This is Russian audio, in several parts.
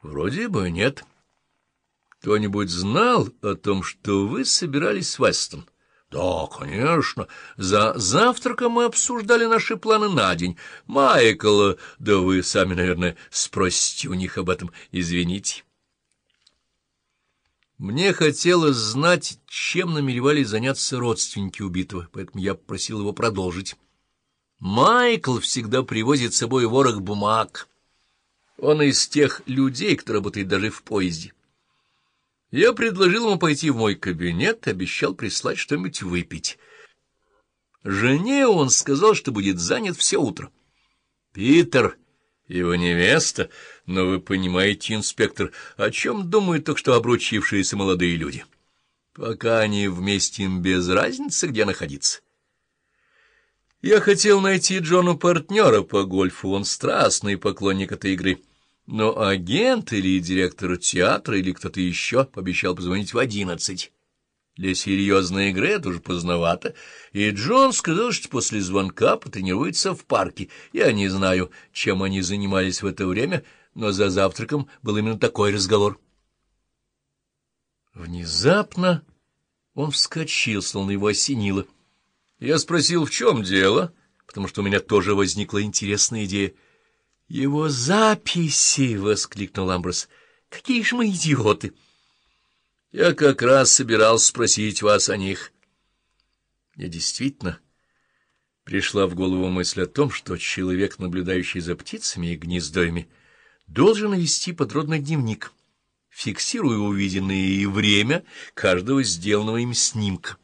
— Вроде бы нет. — Кто-нибудь знал о том, что вы собирались в Вестон? — Да, конечно. За завтраком мы обсуждали наши планы на день. Майкл, да вы сами, наверное, спросите у них об этом. Извините. Мне хотелось знать, чем намеревались заняться родственники убитого, поэтому я попросил его продолжить. Майкл всегда привозит с собой ворох бумаг. Он из тех людей, кто работает даже в поезде. Я предложил ему пойти в мой кабинет, обещал прислать что-нибудь выпить. Жене он сказал, что будет занят все утро. Питер, его невеста, но вы понимаете, инспектор, о чем думают только что обручившиеся молодые люди. Пока они вместе им без разницы, где находиться. Я хотел найти Джону партнера по гольфу, он страстный поклонник этой игры. Но агент или директор театра или кто-то еще пообещал позвонить в одиннадцать. Для серьезной игры это уже поздновато, и Джон сказал, что после звонка потренируется в парке. Я не знаю, чем они занимались в это время, но за завтраком был именно такой разговор. Внезапно он вскочил, словно его осенило. Я спросил, в чем дело, потому что у меня тоже возникла интересная идея. — Его записи! — воскликнул Амброс. — Какие же мы идиоты! Я как раз собирался спросить вас о них. Я действительно пришла в голову мысль о том, что человек, наблюдающий за птицами и гнездовьями, должен вести подробный дневник, фиксируя увиденное и время каждого сделанного им снимка.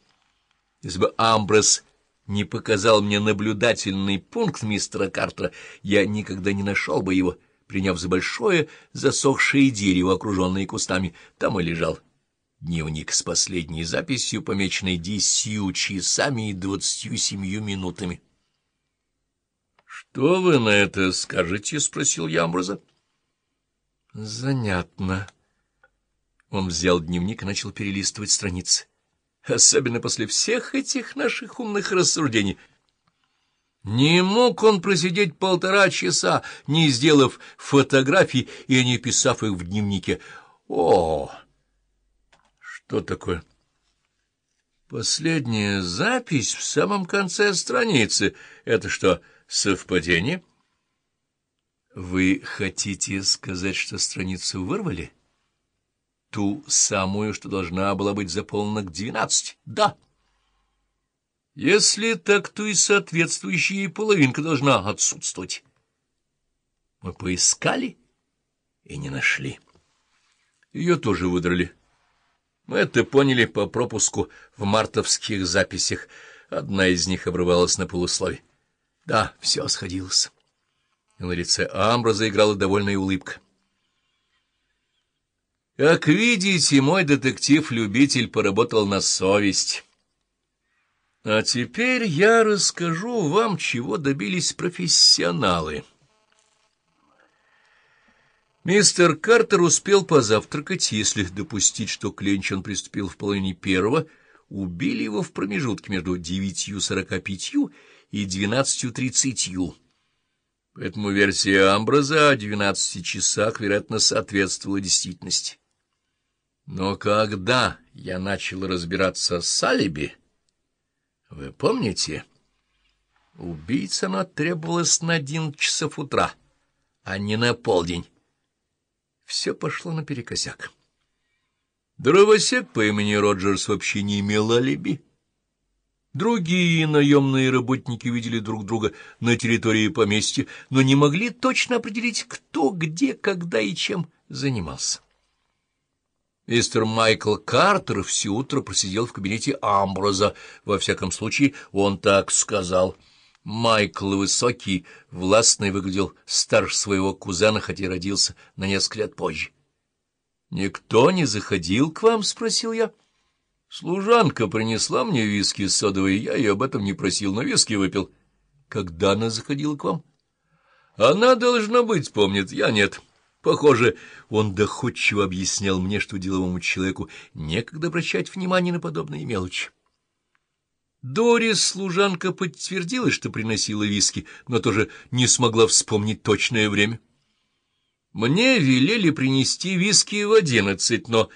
Если бы Амброс не показал мне наблюдательный пункт мистера Картера, я никогда не нашел бы его, приняв за большое засохшее дерево, окруженное кустами. Там и лежал дневник с последней записью, помеченной десятью часами и двадцатью семью минутами. — Что вы на это скажете? — спросил я Амброза. — Занятно. Он взял дневник и начал перелистывать страницы особенно после всех этих наших умных рассуждений. Не мог он просидеть полтора часа, не сделав фотографий и не писав их в дневнике. О! Что такое? Последняя запись в самом конце страницы. Это что, совпадение? Вы хотите сказать, что страницу вырвали? — Ту самую, что должна была быть заполнена к двенадцати. Да. Если так, то и соответствующая ей половинка должна отсутствовать. Мы поискали и не нашли. Ее тоже выдрали. Мы это поняли по пропуску в мартовских записях. Одна из них обрывалась на полуслове. Да, все сходилось. И на лице Амбра заиграла довольная улыбка. Как видите, мой детектив-любитель поработал на совесть. А теперь я расскажу вам, чего добились профессионалы. Мистер Картер успел позавтракать, если допустить, что к приступил в половине первого, убили его в промежутке между девятью сорока пятью и двенадцатью тридцатью. Поэтому версия Амбраза о двенадцати часах, вероятно, соответствовала действительности. Но когда я начал разбираться с алиби, вы помните, убийца она требовалась на один часов утра, а не на полдень. Все пошло наперекосяк. Дровосек по имени Роджерс вообще не имел алиби. Другие наемные работники видели друг друга на территории поместья, но не могли точно определить, кто, где, когда и чем занимался. Мистер Майкл Картер все утро просидел в кабинете Амброза. Во всяком случае, он так сказал. Майкл высокий, властный, выглядел старше своего кузена, хотя родился на несколько лет позже. — Никто не заходил к вам? — спросил я. — Служанка принесла мне виски содовые, я ее об этом не просил, но виски выпил. — Когда она заходила к вам? — Она, должна быть, помнит, я нет. — Похоже, он доходчиво объяснял мне, что деловому человеку некогда обращать внимание на подобные мелочи. Дорис, служанка, подтвердила, что приносила виски, но тоже не смогла вспомнить точное время. Мне велели принести виски в одиннадцать, но